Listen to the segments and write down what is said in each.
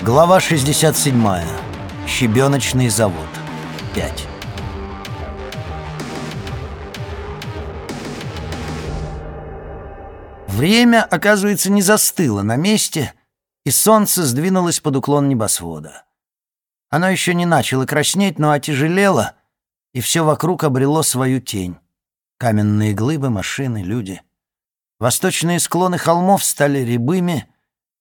Глава 67. Щебеночный завод. 5. Время, оказывается, не застыло на месте, и солнце сдвинулось под уклон небосвода. Оно еще не начало краснеть, но отяжелело, и все вокруг обрело свою тень. Каменные глыбы, машины, люди. Восточные склоны холмов стали рябыми,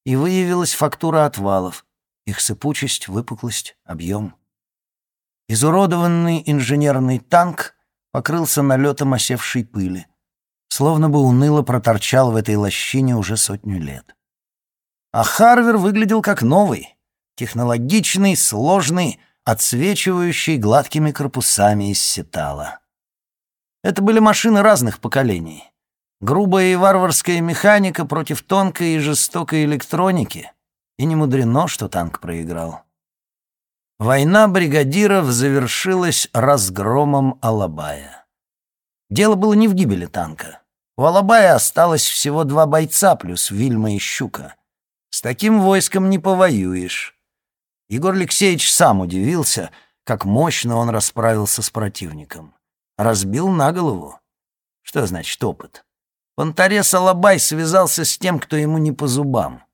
и выявилась фактура отвалов, их сыпучесть, выпуклость, объем. Изуродованный инженерный танк покрылся налетом осевшей пыли, словно бы уныло проторчал в этой лощине уже сотню лет. А Харвер выглядел как новый, технологичный, сложный, отсвечивающий гладкими корпусами из сетала. Это были машины разных поколений. Грубая и варварская механика против тонкой и жестокой электроники. И не мудрено, что танк проиграл. Война бригадиров завершилась разгромом Алабая. Дело было не в гибели танка. У Алабая осталось всего два бойца плюс Вильма и Щука. С таким войском не повоюешь. Егор Алексеевич сам удивился, как мощно он расправился с противником. Разбил на голову. Что значит опыт? Понтарес Алабай связался с тем, кто ему не по зубам.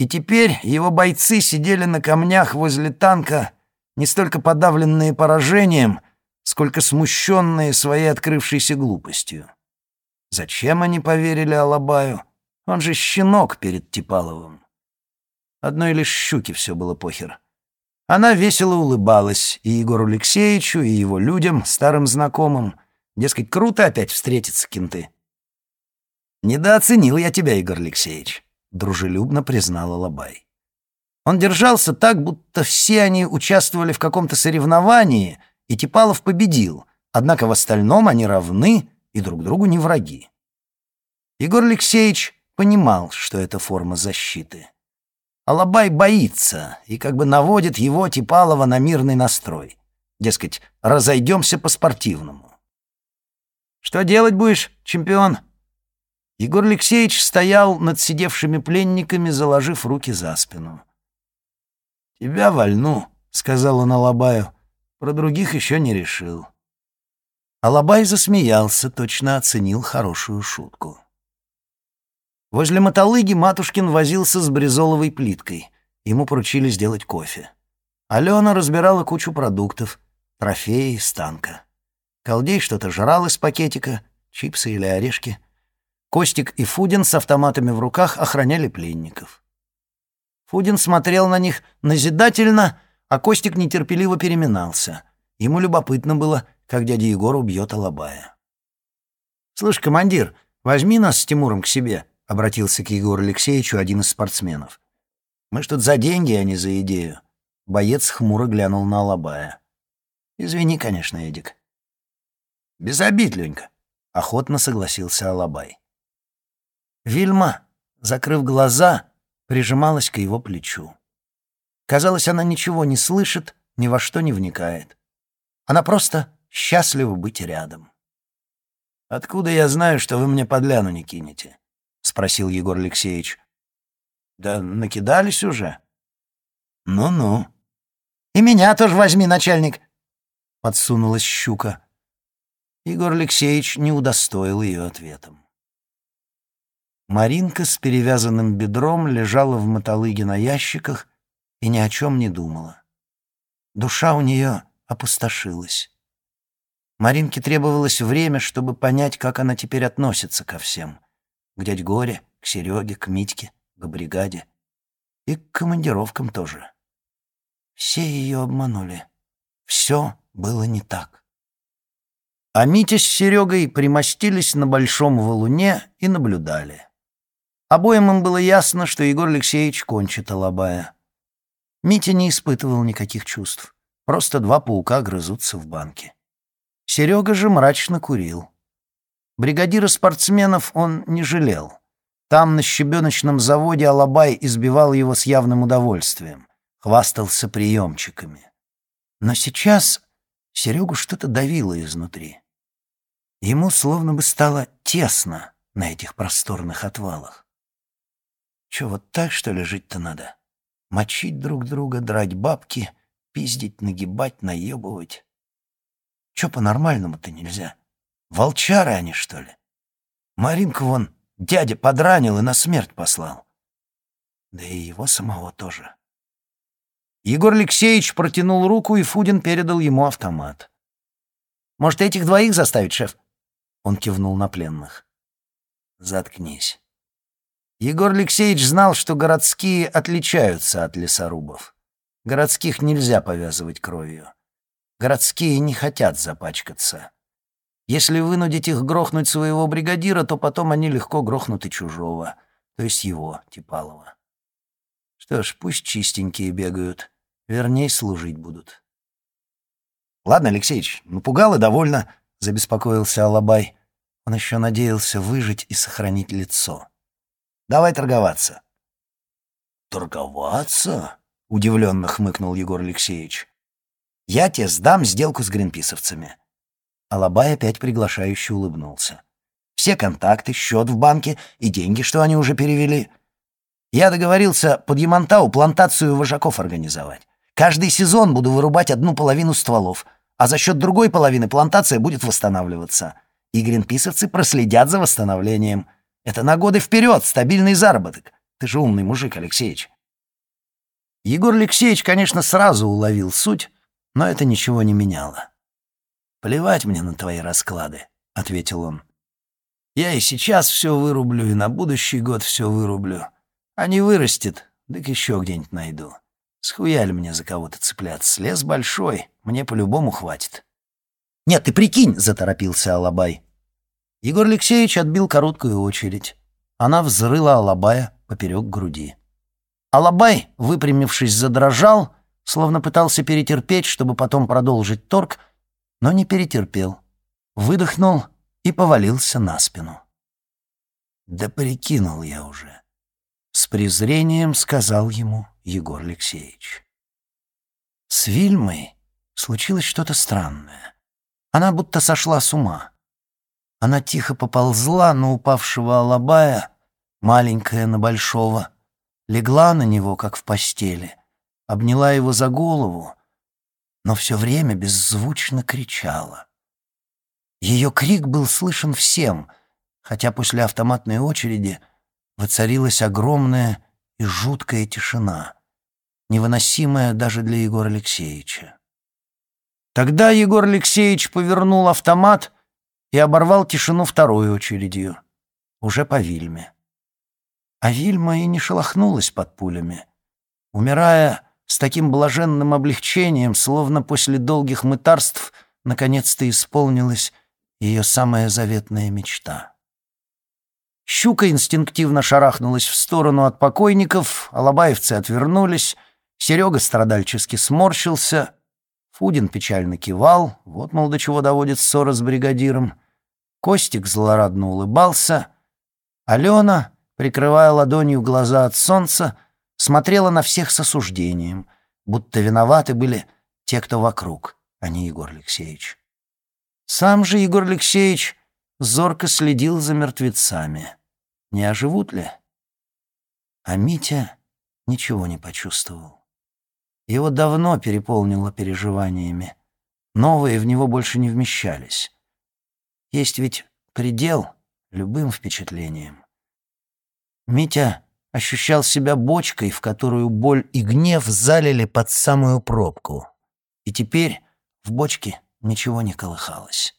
И теперь его бойцы сидели на камнях возле танка, не столько подавленные поражением, сколько смущенные своей открывшейся глупостью. Зачем они поверили Алабаю? Он же щенок перед Типаловым. Одной лишь щуки все было похер. Она весело улыбалась и Егору Алексеевичу, и его людям, старым знакомым. Дескать, круто опять встретиться, кенты. «Недооценил я тебя, Егор Алексеевич», — дружелюбно признала Лобай. Он держался так, будто все они участвовали в каком-то соревновании, и Типалов победил, однако в остальном они равны и друг другу не враги. Егор Алексеевич понимал, что это форма защиты. Алабай боится и как бы наводит его, Типалова, на мирный настрой. Дескать, разойдемся по-спортивному. «Что делать будешь, чемпион?» Егор Алексеевич стоял над сидевшими пленниками, заложив руки за спину. «Тебя вальну», — сказал он Алабаю. «Про других еще не решил». Алабай засмеялся, точно оценил хорошую шутку. Возле мотолыги Матушкин возился с бризоловой плиткой. Ему поручили сделать кофе. Алена разбирала кучу продуктов, трофеи из танка. Колдей что-то жрал из пакетика, чипсы или орешки — Костик и Фудин с автоматами в руках охраняли пленников. Фудин смотрел на них назидательно, а Костик нетерпеливо переминался. Ему любопытно было, как дядя Егор убьет Алабая. «Слышь, командир, возьми нас с Тимуром к себе», — обратился к Егору Алексеевичу один из спортсменов. «Мы ж тут за деньги, а не за идею». Боец хмуро глянул на Алабая. «Извини, конечно, Эдик». «Без обид, Ленька», — охотно согласился Алабай. Вильма, закрыв глаза, прижималась к его плечу. Казалось, она ничего не слышит, ни во что не вникает. Она просто счастлива быть рядом. «Откуда я знаю, что вы мне подляну не кинете?» — спросил Егор Алексеевич. «Да накидались уже». «Ну-ну». «И меня тоже возьми, начальник», — подсунулась щука. Егор Алексеевич не удостоил ее ответом. Маринка с перевязанным бедром лежала в мотолыге на ящиках и ни о чем не думала. Душа у нее опустошилась. Маринке требовалось время, чтобы понять, как она теперь относится ко всем. К дядь Горе, к Сереге, к Митьке, к бригаде. И к командировкам тоже. Все ее обманули. Все было не так. А Митя с Серегой примостились на большом валуне и наблюдали. Обоим им было ясно, что Егор Алексеевич кончит Алабая. Митя не испытывал никаких чувств. Просто два паука грызутся в банке. Серега же мрачно курил. Бригадира спортсменов он не жалел. Там, на щебеночном заводе, Алабай избивал его с явным удовольствием. Хвастался приемчиками. Но сейчас Серегу что-то давило изнутри. Ему словно бы стало тесно на этих просторных отвалах. Че, вот так, что ли, жить-то надо? Мочить друг друга, драть бабки, пиздить, нагибать, наебывать. Че по-нормальному-то нельзя? Волчары они, что ли? Маринку вон дядя подранил и на смерть послал. Да и его самого тоже. Егор Алексеевич протянул руку, и Фудин передал ему автомат. «Может, этих двоих заставить, шеф?» Он кивнул на пленных. «Заткнись». Егор Алексеевич знал, что городские отличаются от лесорубов. Городских нельзя повязывать кровью. Городские не хотят запачкаться. Если вынудить их грохнуть своего бригадира, то потом они легко грохнут и чужого, то есть его, Типалова. Что ж, пусть чистенькие бегают, верней служить будут. «Ладно, Алексеич, напугал и довольно», — забеспокоился Алабай. Он еще надеялся выжить и сохранить лицо. «Давай торговаться». «Торговаться?» — удивленно хмыкнул Егор Алексеевич. Я тебе сдам сделку с гринписовцами». Алабай опять приглашающе улыбнулся. «Все контакты, счет в банке и деньги, что они уже перевели. Я договорился под Ямантау плантацию вожаков организовать. Каждый сезон буду вырубать одну половину стволов, а за счет другой половины плантация будет восстанавливаться. И гринписовцы проследят за восстановлением. Это на годы вперед, стабильный заработок. Ты же умный мужик, Алексеич». Егор Алексеевич, конечно, сразу уловил суть, но это ничего не меняло. «Плевать мне на твои расклады», — ответил он. «Я и сейчас все вырублю, и на будущий год все вырублю. А не вырастет, так еще где-нибудь найду. Схуяли мне за кого-то цепляться. Лес большой, мне по-любому хватит». «Нет, ты прикинь!» — заторопился Алабай. Егор Алексеевич отбил короткую очередь. Она взрыла Алабая поперек груди. Алабай, выпрямившись, задрожал — словно пытался перетерпеть, чтобы потом продолжить торг, но не перетерпел. Выдохнул и повалился на спину. «Да прикинул я уже», — с презрением сказал ему Егор Алексеевич. С Вильмой случилось что-то странное. Она будто сошла с ума. Она тихо поползла на упавшего алабая, маленькая на большого, легла на него, как в постели, обняла его за голову, но все время беззвучно кричала. Ее крик был слышен всем, хотя после автоматной очереди воцарилась огромная и жуткая тишина, невыносимая даже для Егора Алексеевича. Тогда Егор Алексеевич повернул автомат и оборвал тишину второй очередью, уже по Вильме. А Вильма и не шелохнулась под пулями. Умирая, с таким блаженным облегчением, словно после долгих мытарств наконец-то исполнилась ее самая заветная мечта. Щука инстинктивно шарахнулась в сторону от покойников, алабаевцы отвернулись, Серега страдальчески сморщился, Фудин печально кивал, вот, мол, до чего доводит ссора с бригадиром. Костик злорадно улыбался. Алена, прикрывая ладонью глаза от солнца, смотрела на всех с осуждением, будто виноваты были те, кто вокруг, а не Егор Алексеевич. Сам же Егор Алексеевич зорко следил за мертвецами. Не оживут ли? А Митя ничего не почувствовал. Его давно переполнило переживаниями. Новые в него больше не вмещались. Есть ведь предел любым впечатлениям. Митя ощущал себя бочкой, в которую боль и гнев залили под самую пробку. И теперь в бочке ничего не колыхалось.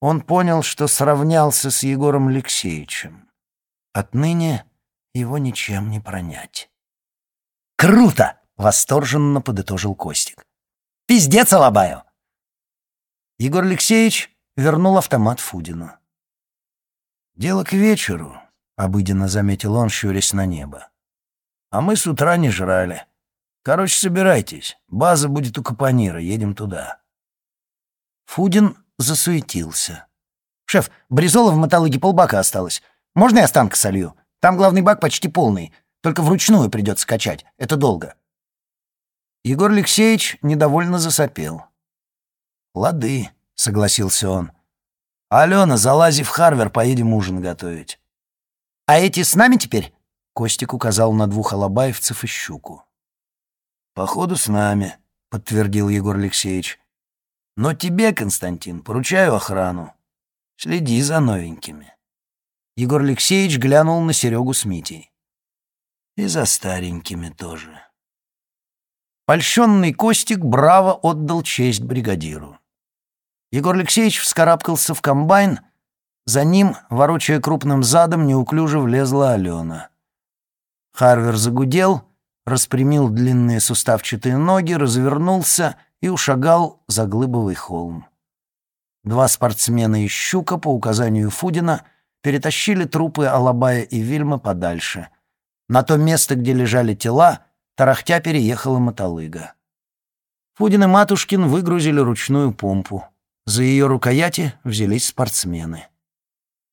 Он понял, что сравнялся с Егором Алексеевичем. Отныне его ничем не пронять. «Круто!» — восторженно подытожил Костик. «Пиздец, Алабаю!» Егор Алексеевич вернул автомат Фудину. «Дело к вечеру», обыденно заметил он, щурясь на небо. А мы с утра не жрали. Короче, собирайтесь. База будет у Капонира, едем туда. Фудин засуетился. «Шеф, Бризола в мотологе полбака осталось. Можно я останка солью? Там главный бак почти полный. Только вручную придется качать. Это долго». Егор Алексеевич недовольно засопел. «Лады», — согласился он. «Алена, залази в Харвер, поедем ужин готовить». «А эти с нами теперь?» Костик указал на двух алабаевцев и щуку. «Походу, с нами», — подтвердил Егор Алексеевич. «Но тебе, Константин, поручаю охрану. Следи за новенькими». Егор Алексеевич глянул на Серегу с Митей. «И за старенькими тоже». Польщенный Костик браво отдал честь бригадиру. Егор Алексеевич вскарабкался в комбайн, за ним, ворочая крупным задом, неуклюже влезла Алена. Харвер загудел, распрямил длинные суставчатые ноги, развернулся и ушагал за глыбовый холм. Два спортсмена из «Щука» по указанию Фудина перетащили трупы Алабая и Вильма подальше. На то место, где лежали тела, тарахтя переехала мотолыга. Фудин и Матушкин выгрузили ручную помпу. За ее рукояти взялись спортсмены.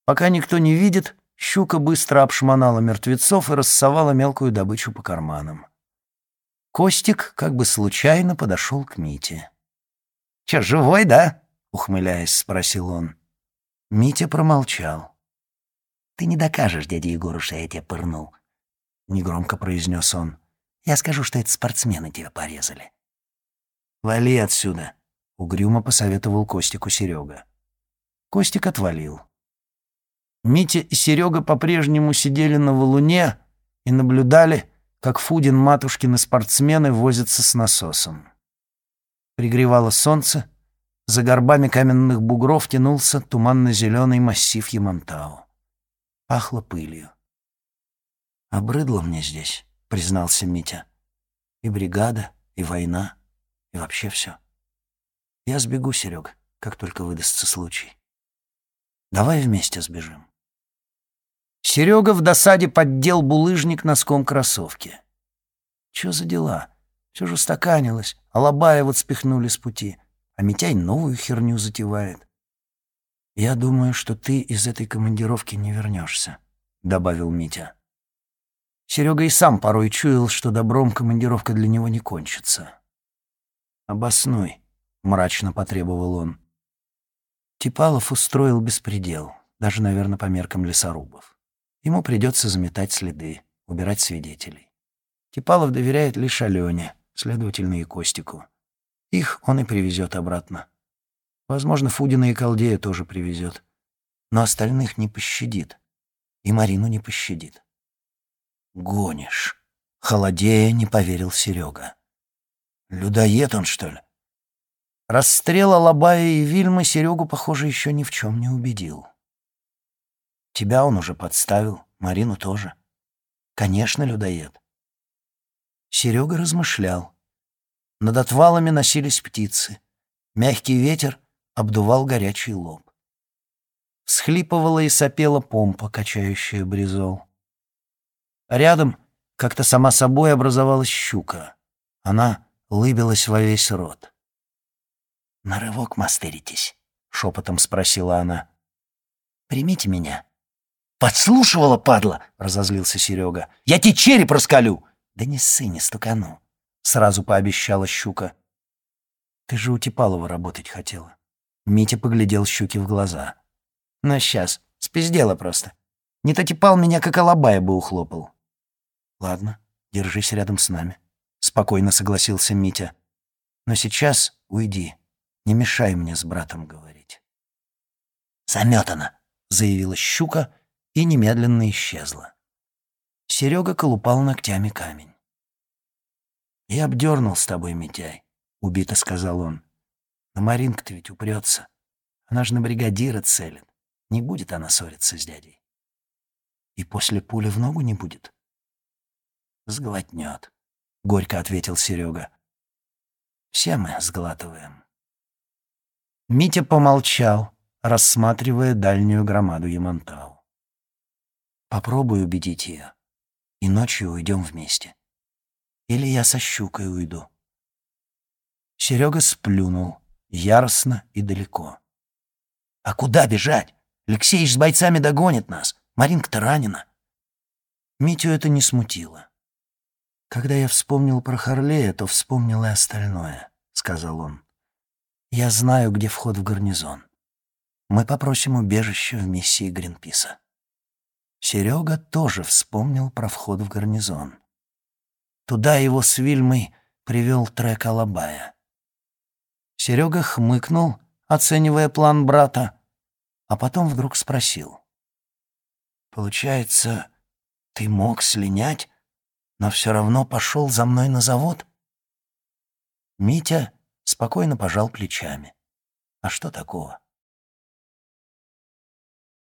Пока никто не видит, щука быстро обшмонала мертвецов и рассовала мелкую добычу по карманам. Костик как бы случайно подошел к Мите. «Че, живой, да?» — ухмыляясь, спросил он. Митя промолчал. «Ты не докажешь, дядя Егору, что я тебя пырнул», — негромко произнес он. «Я скажу, что это спортсмены тебя порезали». «Вали отсюда», — угрюмо посоветовал Костику Серега. Костик отвалил. Митя и Серега по-прежнему сидели на валуне и наблюдали, как Фудин, Матушкин и спортсмены возятся с насосом. Пригревало солнце, за горбами каменных бугров тянулся туманно-зеленый массив Ямантау. Пахло пылью. «Обрыдло мне здесь», — признался Митя. «И бригада, и война, и вообще все. Я сбегу, Серег, как только выдастся случай. Давай вместе сбежим». Серега в досаде поддел булыжник носком кроссовки. Чё за дела? Все же стаканилось, а Лобая вот спихнули с пути, а Митяй новую херню затевает. «Я думаю, что ты из этой командировки не вернешься», — добавил Митя. Серега и сам порой чуял, что добром командировка для него не кончится. «Обоснуй», — мрачно потребовал он. Типалов устроил беспредел, даже, наверное, по меркам лесорубов. Ему придется заметать следы, убирать свидетелей. Типалов доверяет лишь Алене, следовательно, и Костику. Их он и привезет обратно. Возможно, Фудина и Колдея тоже привезет. Но остальных не пощадит. И Марину не пощадит. «Гонишь!» — холодея не поверил Серега. «Людоед он, что ли?» Расстрел Алабая и Вильмы Серегу, похоже, еще ни в чем не убедил. Тебя он уже подставил, Марину тоже. Конечно, людоед. Серега размышлял. Над отвалами носились птицы. Мягкий ветер обдувал горячий лоб. Схлипывала и сопела помпа, качающая бризол. Рядом как-то сама собой образовалась щука. Она лыбилась во весь рот. «На рывок мастеритесь?» — шепотом спросила она. «Примите меня». «Подслушивала, падла!» — разозлился Серега. «Я тебе череп раскалю!» «Да не ссы, не стукану», — сразу пообещала щука. «Ты же у Типалова работать хотела». Митя поглядел щуке в глаза. «Ну, сейчас, спиздела просто. Не то Типал меня как алабая бы ухлопал». «Ладно, держись рядом с нами», — спокойно согласился Митя. «Но сейчас уйди, не мешай мне с братом говорить». «Заметана», — заявила щука и немедленно исчезла. Серега колупал ногтями камень. «Я обдернул с тобой, Митяй», — убито сказал он. «Но Маринка-то ведь упрется. Она же на бригадира целит. Не будет она ссориться с дядей. И после пули в ногу не будет?» «Сглотнет», — горько ответил Серега. «Все мы сглатываем». Митя помолчал, рассматривая дальнюю громаду Ямантау. «Попробуй убедить ее и ночью уйдем вместе. Или я со щукой уйду». Серега сплюнул, яростно и далеко. «А куда бежать? Алексеич с бойцами догонит нас. Маринка-то ранена». Митю это не смутило. «Когда я вспомнил про Харлея, то вспомнил и остальное», — сказал он. «Я знаю, где вход в гарнизон. Мы попросим убежище в миссии Гринписа». Серега тоже вспомнил про вход в гарнизон. Туда его с Вильмой привел трек Алабая. Серега хмыкнул, оценивая план брата, а потом вдруг спросил. «Получается, ты мог слинять, но все равно пошел за мной на завод?» Митя спокойно пожал плечами. «А что такого?